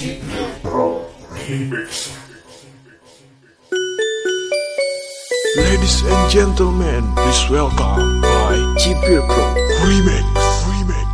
Ladies and gentlemen, please welcome by Cipir Pro Remix. Remix.